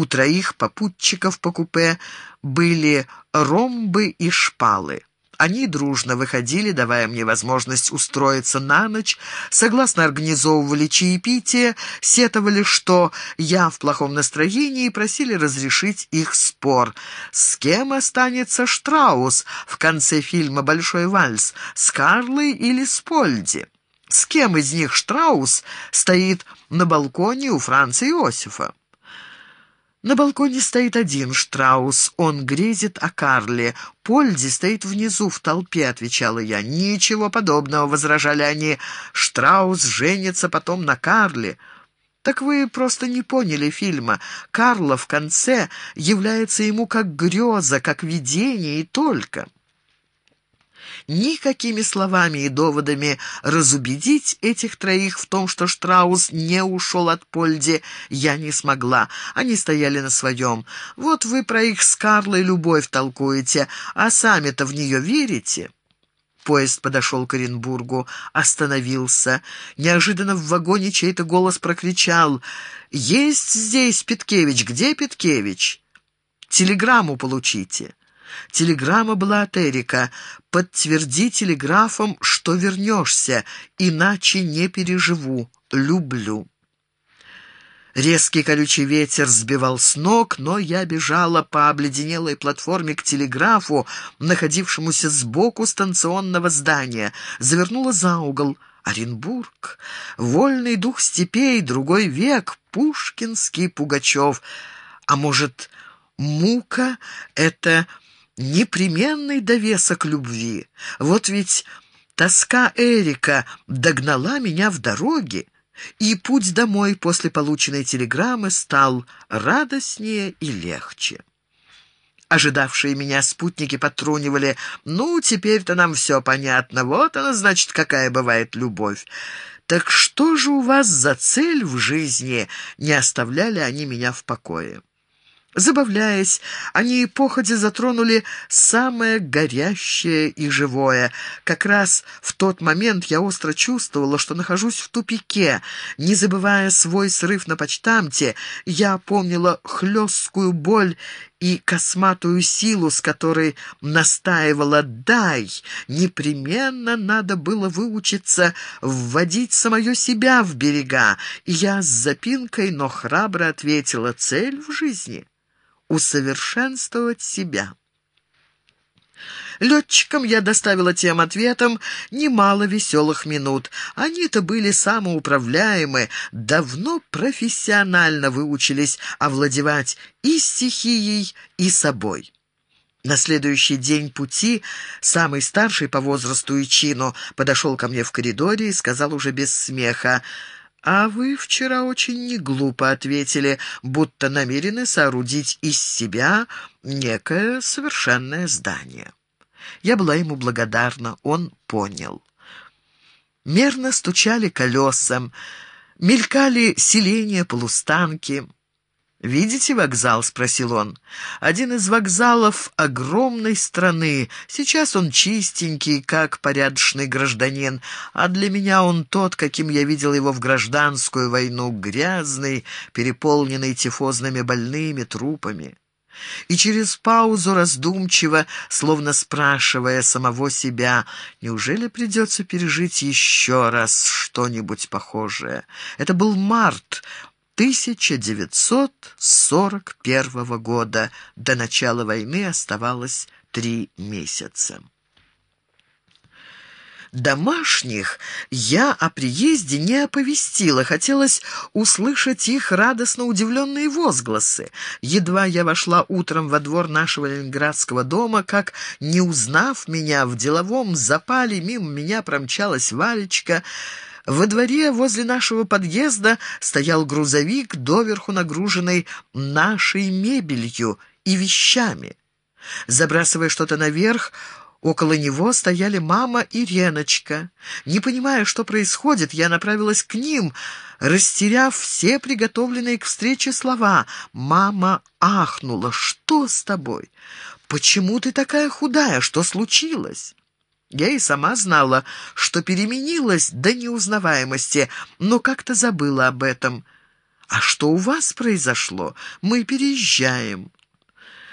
У троих попутчиков по купе были ромбы и шпалы. Они дружно выходили, давая мне возможность устроиться на ночь, согласно организовывали чаепитие, сетовали, что я в плохом настроении, и просили разрешить их спор. С кем останется Штраус в конце фильма «Большой вальс» — с Карлой или с Польди? С кем из них Штраус стоит на балконе у Франца Иосифа? На балконе стоит один Штраус, он грезит о Карле. Польди стоит внизу в толпе, отвечала я. Ничего подобного, возражали они. Штраус женится потом на Карле. Так вы просто не поняли фильма. Карла в конце является ему как греза, как видение и только. Никакими словами и доводами разубедить этих троих в том, что Штраус не ушел от Польди, я не смогла. Они стояли на своем. Вот вы про их с Карлой любовь толкуете, а сами-то в нее верите?» Поезд подошел к Оренбургу, остановился. Неожиданно в вагоне чей-то голос прокричал «Есть здесь Петкевич! Где Петкевич?» «Телеграмму получите». Телеграмма была от Эрика. «Подтверди телеграфом, что вернешься, иначе не переживу. Люблю». Резкий колючий ветер сбивал с ног, но я бежала по обледенелой платформе к телеграфу, находившемуся сбоку станционного здания. Завернула за угол. Оренбург. Вольный дух степей, другой век, пушкинский Пугачев. А может, мука — это непременный довесок любви. Вот ведь тоска Эрика догнала меня в дороге, и путь домой после полученной телеграммы стал радостнее и легче. Ожидавшие меня спутники потрунивали. «Ну, теперь-то нам все понятно. Вот она, значит, какая бывает любовь. Так что же у вас за цель в жизни?» Не оставляли они меня в покое. Забавляясь, они походе затронули самое горящее и живое. Как раз в тот момент я остро чувствовала, что нахожусь в тупике. Не забывая свой срыв на почтамте, я помнила хлесткую боль и косматую силу, с которой настаивала «дай». Непременно надо было выучиться вводить самое себя в берега. И я с запинкой, но храбро ответила «цель в жизни» усовершенствовать себя. Летчикам я доставила тем ответом немало веселых минут. Они-то были самоуправляемы, давно профессионально выучились овладевать и стихией, и собой. На следующий день пути самый старший по возрасту и чину подошел ко мне в коридоре и сказал уже без смеха, «А вы вчера очень неглупо ответили, будто намерены соорудить из себя некое совершенное здание». Я была ему благодарна, он понял. Мерно стучали колесам, мелькали селения, полустанки — «Видите вокзал?» — спросил он. «Один из вокзалов огромной страны. Сейчас он чистенький, как порядочный гражданин, а для меня он тот, каким я видел его в гражданскую войну, грязный, переполненный тифозными больными трупами». И через паузу раздумчиво, словно спрашивая самого себя, неужели придется пережить еще раз что-нибудь похожее? Это был март, 1941 года. До начала войны оставалось три месяца. Домашних я о приезде не оповестила, хотелось услышать их радостно удивленные возгласы. Едва я вошла утром во двор нашего ленинградского дома, как, не узнав меня, в деловом запале мимо меня промчалась Валечка — во дворе возле нашего подъезда стоял грузовик, доверху нагруженный нашей мебелью и вещами. Забрасывая что-то наверх, около него стояли мама и Реночка. Не понимая, что происходит, я направилась к ним, растеряв все приготовленные к встрече слова. Мама ахнула. «Что с тобой? Почему ты такая худая? Что случилось?» Я и сама знала, что переменилась до неузнаваемости, но как-то забыла об этом. «А что у вас произошло? Мы переезжаем».